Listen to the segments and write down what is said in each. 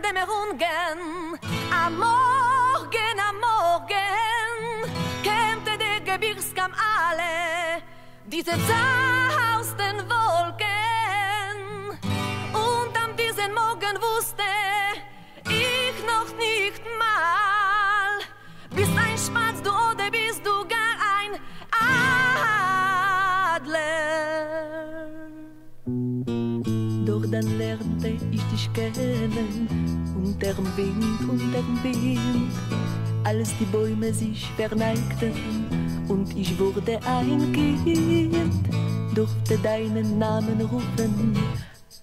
Dämmerungen. Am Morgen, am Morgen, kämmte der Gebirgskamm alle, diese zerhausten Wolken. Und an diesem Morgen wusste ich noch nicht mal, bist ein Spatz du dann lernte ich dich kennen, unterm Wind, unterm Wind, als die Bäume sich verneigten und ich wurde ein Kind, durfte deinen Namen rufen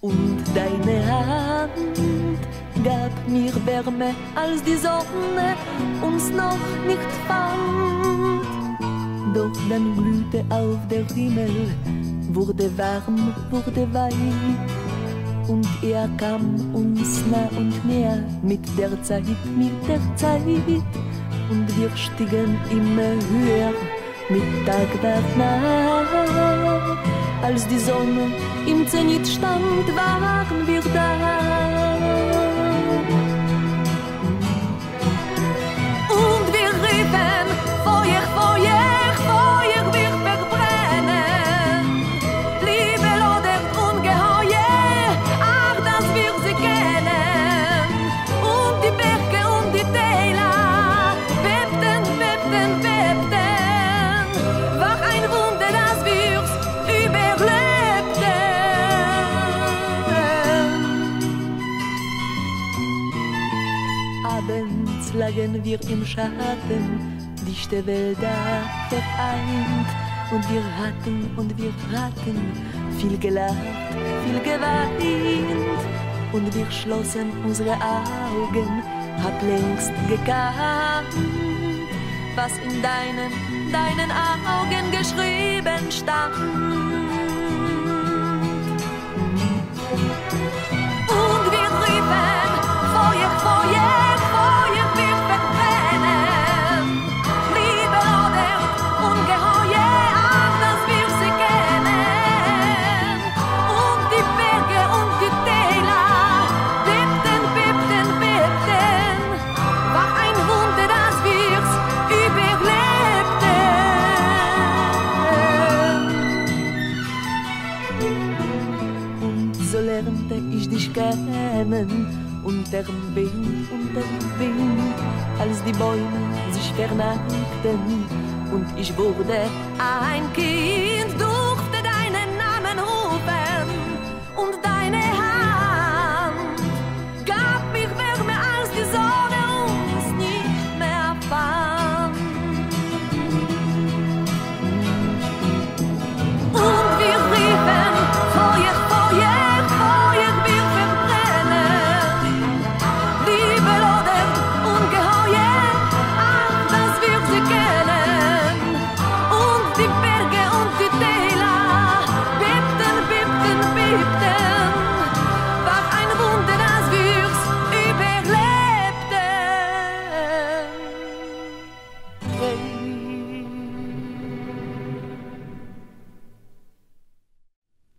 und deine Hand gab mir Wärme, als die Sonne uns noch nicht fand. Doch dann glühte auf der Himmel, wurde warm, wurde weit. Und er kam uns nah und näher mit der Zeit, mit der Zeit. Und wir stiegen immer höher, mit Tag war nah. Als die Sonne im Zenit stand, waren wir da. Abends lagen wir im Schatten, dichte Wälder vereint. Und wir hatten und wir hatten viel gelacht, viel geweint. Und wir schlossen unsere Augen, hab längst gekannt, was in deinen, deinen Augen geschrieben stand. Ich dich kennen, unterm Wind, unterm Wind, als die Bäume sich verneigten und ich wurde ein Kind.